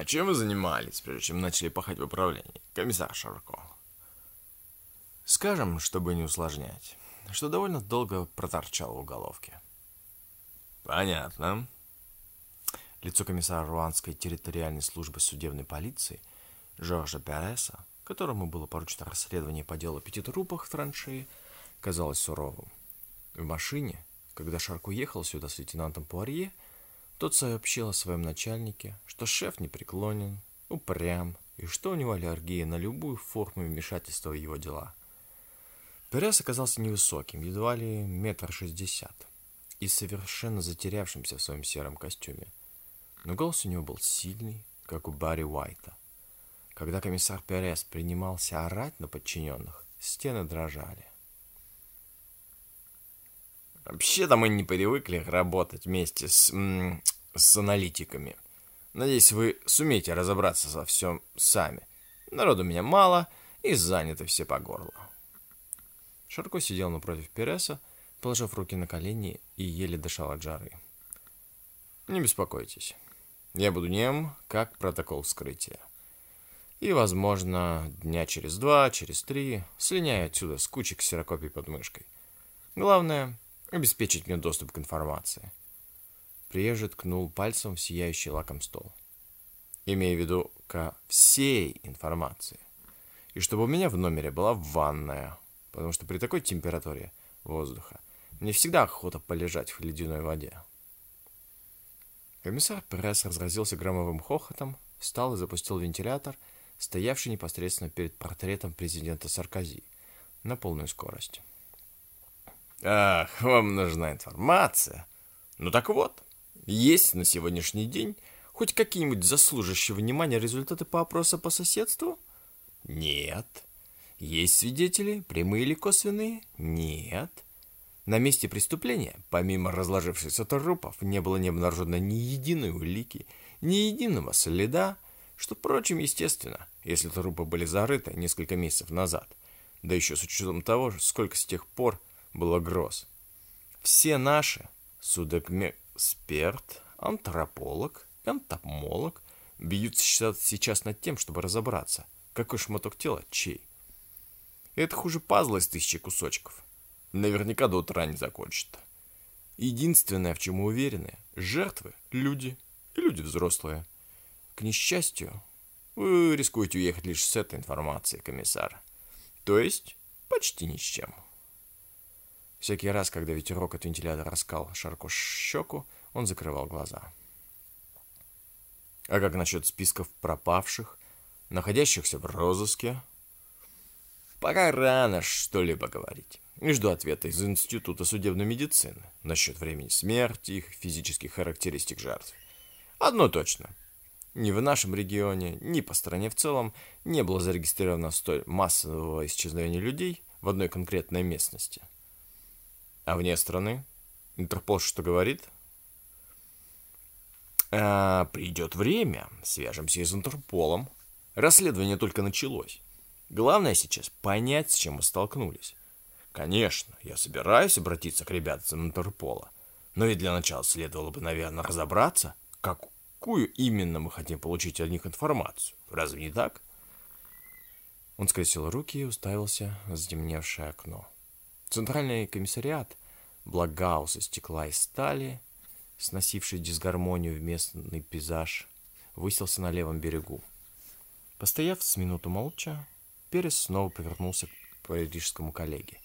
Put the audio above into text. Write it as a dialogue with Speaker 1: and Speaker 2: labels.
Speaker 1: А чем вы занимались, прежде чем начали пахать в управлении, комиссар Шарко? Скажем, чтобы не усложнять, что довольно долго проторчал в уголовке. Понятно. Лицо комиссара Руанской территориальной службы судебной полиции Жоржа Переса, которому было поручено расследование по делу пяти трупах в траншеи, казалось суровым. В машине, когда Шарк уехал сюда с лейтенантом Пуарье, тот сообщил о своем начальнике, что шеф непреклонен, упрям и что у него аллергия на любую форму вмешательства в его дела. Перес оказался невысоким, едва ли метр шестьдесят, и совершенно затерявшимся в своем сером костюме. Но голос у него был сильный, как у Барри Уайта. Когда комиссар Перес принимался орать на подчиненных, стены дрожали. Вообще-то мы не привыкли работать вместе с, с аналитиками. Надеюсь, вы сумеете разобраться со всем сами. Народу у меня мало, и заняты все по горло. Шарко сидел напротив Переса, положив руки на колени и еле дышал от жары. Не беспокойтесь. Я буду нем, как протокол вскрытия. И, возможно, дня через два, через три слиняю отсюда с кучей ксерокопий под мышкой. Главное, обеспечить мне доступ к информации. Приезжий ткнул пальцем в сияющий лаком стол. Имея в виду ко всей информации. И чтобы у меня в номере была ванная, потому что при такой температуре воздуха мне всегда охота полежать в ледяной воде. Комиссар Пресс разразился громовым хохотом, встал и запустил вентилятор, стоявший непосредственно перед портретом президента Саркози, на полную скорость. Ах, вам нужна информация. Ну так вот, есть на сегодняшний день хоть какие-нибудь заслуживающие внимания результаты по опросу по соседству? Нет. Есть свидетели, прямые или косвенные? Нет. На месте преступления, помимо разложившихся трупов, не было не обнаружено ни единой улики, ни единого следа, что, впрочем, естественно, если трупы были зарыты несколько месяцев назад, да еще с учетом того, сколько с тех пор было гроз. Все наши, судокмексперт, антрополог, энтомолог, бьются сейчас над тем, чтобы разобраться, какой шматок тела чей. это хуже пазла из тысячи кусочков. Наверняка до утра не закончит. Единственное, в чем мы уверены, жертвы – люди, и люди взрослые. К несчастью, вы рискуете уехать лишь с этой информацией, комиссар. То есть, почти ни с чем. Всякий раз, когда ветерок от вентилятора раскал Шарку щеку, он закрывал глаза. А как насчет списков пропавших, находящихся в розыске? Пока рано что-либо говорить. И жду ответа из Института судебной медицины насчет времени смерти, их физических характеристик жертв. Одно точно. Ни в нашем регионе, ни по стране в целом не было зарегистрировано столь массового исчезновения людей в одной конкретной местности. А вне страны? Интерпол что говорит? А, придет время, свяжемся с Интерполом. Расследование только началось. Главное сейчас понять, с чем мы столкнулись. Конечно, я собираюсь обратиться к ребятам Интерпола. Но ведь для начала следовало бы, наверное, разобраться, какую именно мы хотим получить от них информацию. Разве не так? Он скрестил руки и уставился в затемневшее окно. Центральный комиссариат Благаус из стекла и стали, сносивший дисгармонию в местный пейзаж, выселся на левом берегу. Постояв с минуту молча, Перес снова повернулся к парижскому коллеге.